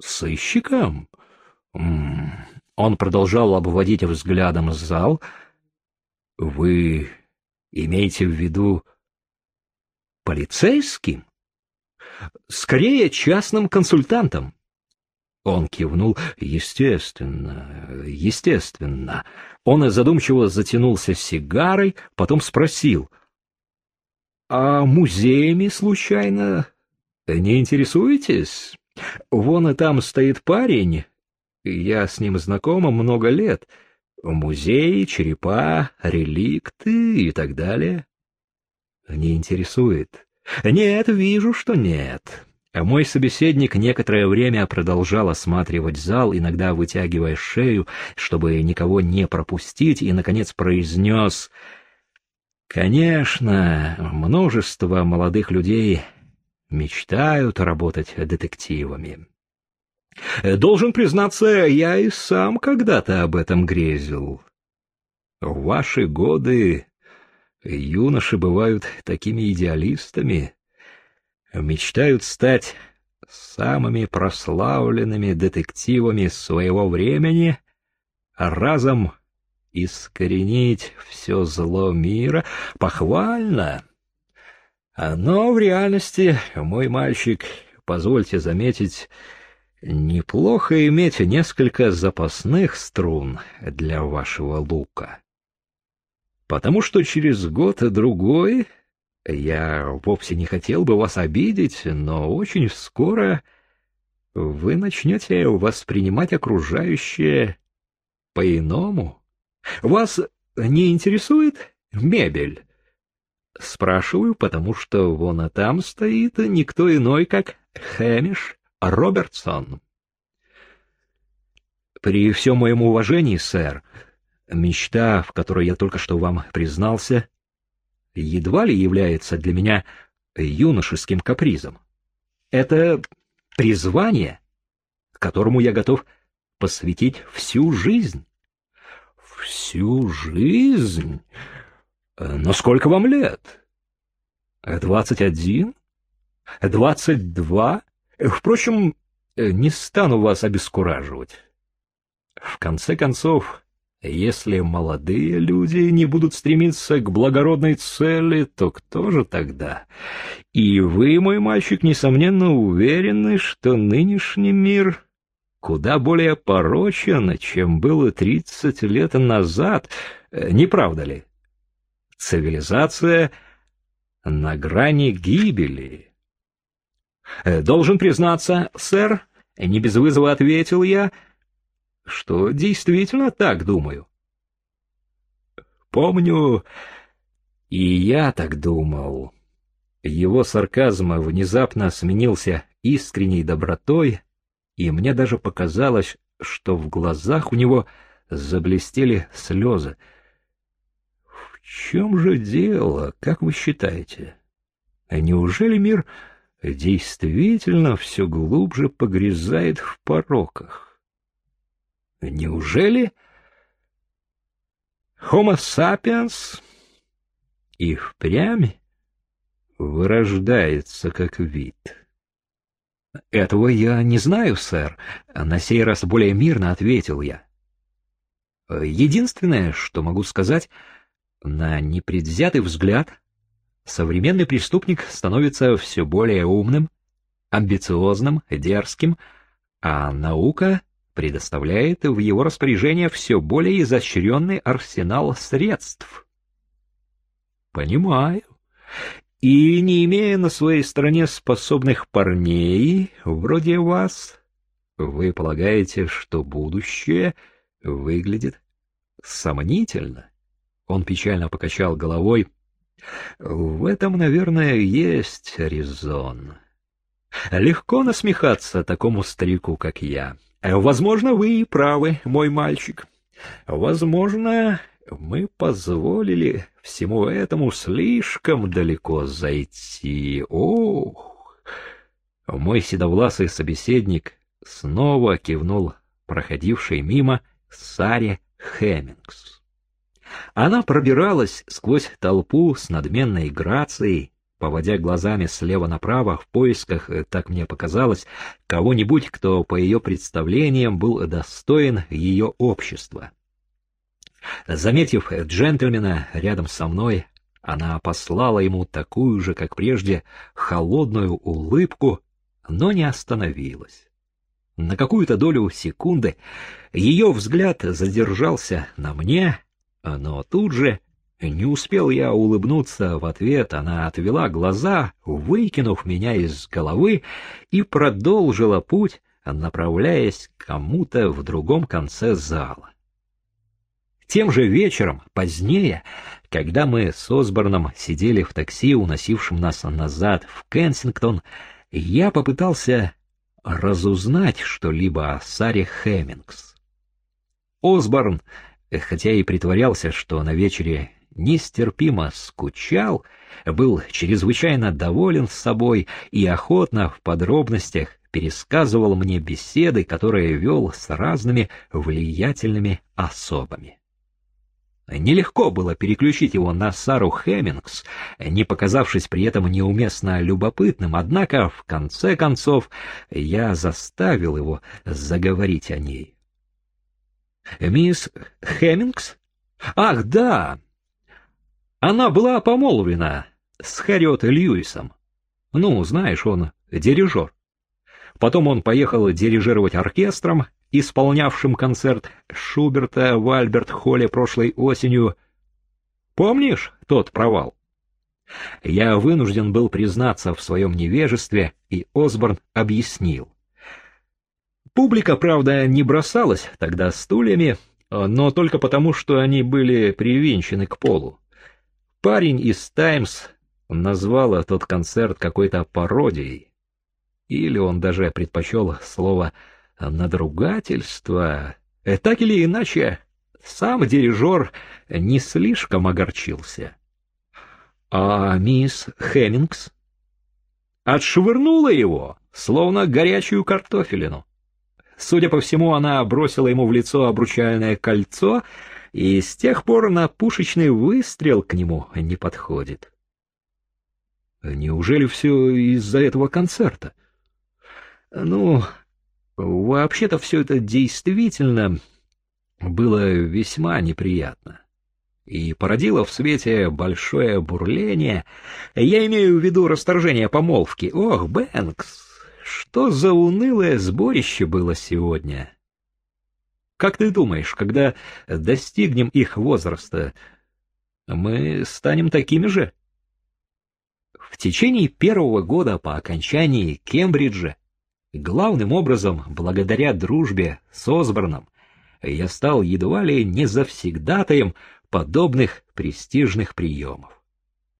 Сыщиком? Он продолжал обводить взглядом зал. Вы имеете в виду полицейским? Скорее, частным консультантом. Он кивнул. Естественно, естественно. Он задумчиво затянулся сигарой, потом спросил. — А музеями, случайно, не интересуетесь? Вон и там стоит парень. Я с ним знакома много лет. Музеи, черепа, реликты и так далее. Не интересует. Нет, вижу, что нет. А мой собеседник некоторое время продолжал осматривать зал, иногда вытягивая шею, чтобы никого не пропустить, и, наконец, произнес... Конечно, множество молодых людей мечтают работать детективами. Должен признаться, я и сам когда-то об этом грезил. В ваши годы юноши бывают такими идеалистами, мечтают стать самыми прославленными детективами своего времени, а разом искоренить все зло мира похвально. Но в реальности, мой мальчик, позвольте заметить, неплохо иметь несколько запасных струн для вашего лука. Потому что через год-другой я вовсе не хотел бы вас обидеть, но очень скоро вы начнете воспринимать окружающее по-иному. Вас не интересует мебель? Спрашиваю, потому что вон а там стоит никто иной, как Хэмиш Робертсон. При всем моем уважении, сэр, мечта, в которой я только что вам признался, едва ли является для меня юношеским капризом. Это призвание, которому я готов посвятить всю жизнь. Всю жизнь? Но сколько вам лет? Двадцать один? Двадцать два? Впрочем, не стану вас обескураживать. В конце концов, если молодые люди не будут стремиться к благородной цели, то кто же тогда? И вы, мой мальчик, несомненно уверены, что нынешний мир куда более порочен, чем было тридцать лет назад, не правда ли? Цивилизация на грани гибели. Должен признаться, сэр, не без вызова ответил я, — что действительно так думаю. Помню, и я так думал. Его сарказм внезапно сменился искренней добротой, и мне даже показалось, что в глазах у него заблестели слезы. Чем же дело, как вы считаете? Неужели мир действительно все глубже погрязает в пороках? Неужели Homo sapiens и впрямь вырождается как вид? Этого я не знаю, сэр, на сей раз более мирно ответил я. Единственное, что могу сказать, на непредвзятый взгляд, современный преступник становится все более умным, амбициозным, дерзким, а наука предоставляет в его распоряжение все более изощренный арсенал средств. Понимаю. И не имея на своей стороне способных парней, вроде вас, вы полагаете, что будущее выглядит сомнительно? Он печально покачал головой. В этом, наверное, есть резон. Легко насмехаться такому старику, как я. Возможно, вы и правы, мой мальчик. Возможно, мы позволили всему этому слишком далеко зайти. Ох! Мой седовласый собеседник снова кивнул проходившей мимо Саре Хемингс. Она пробиралась сквозь толпу с надменной грацией, поводя глазами слева направо в поисках, э, так мне показалось, кого-нибудь, кто, по ее представлениям, был достоин ее общества. Заметив джентльмена рядом со мной, она послала ему такую же, как прежде, холодную улыбку, но не остановилась. На какую-то долю секунды ее взгляд задержался на мне, но тут же, не успел я улыбнуться в ответ, она отвела глаза, выкинув меня из головы, и продолжила путь, направляясь к кому-то в другом конце зала. Тем же вечером, позднее, когда мы с Осборном сидели в такси, уносившем нас назад в Кенсингтон, я попытался разузнать что-либо о Саре Хэммингс. Осборн, хотя и притворялся, что на вечере нестерпимо скучал, был чрезвычайно доволен собой и охотно в подробностях пересказывал мне беседы, которые вел с разными влиятельными особами. Нелегко было переключить его на Сару Хеммингс, не показавшись при этом неуместно любопытным, однако, в конце концов, я заставил его заговорить о ней. «Мисс Хеммингс? Ах, да! Она была помолвлена с Харриот Льюисом. Ну, знаешь, он дирижер. Потом он поехал дирижировать оркестром, исполнявшим концерт Шуберта в Альберт-холле прошлой осенью. Помнишь тот провал? Я вынужден был признаться в своем невежестве, и Осборн объяснил. Публика, правда, не бросалась тогда стульями, но только потому, что они были привинчены к полу. Парень из «Таймс» назвал тот концерт какой-то пародией. Или он даже предпочел слово надругательство. Э, так или иначе, сам дирижер не слишком огорчился. А мисс Хеммингс отшвырнула его, словно горячую картофелину. Судя по всему, она бросила ему в лицо обручальное кольцо, и с тех пор на пушечный выстрел к нему не подходит. Неужели все из-за этого концерта? Ну, Вообще-то все это действительно было весьма неприятно и породило в свете большое бурление. Я имею в виду расторжение помолвки. Ох, Бэнкс, что за унылое сборище было сегодня! Как ты думаешь, когда достигнем их возраста, мы станем такими же? В течение первого года по окончании Кембриджа Главным образом, благодаря дружбе с Осборном, я стал едва ли не завсегдатаем подобных престижных приемов.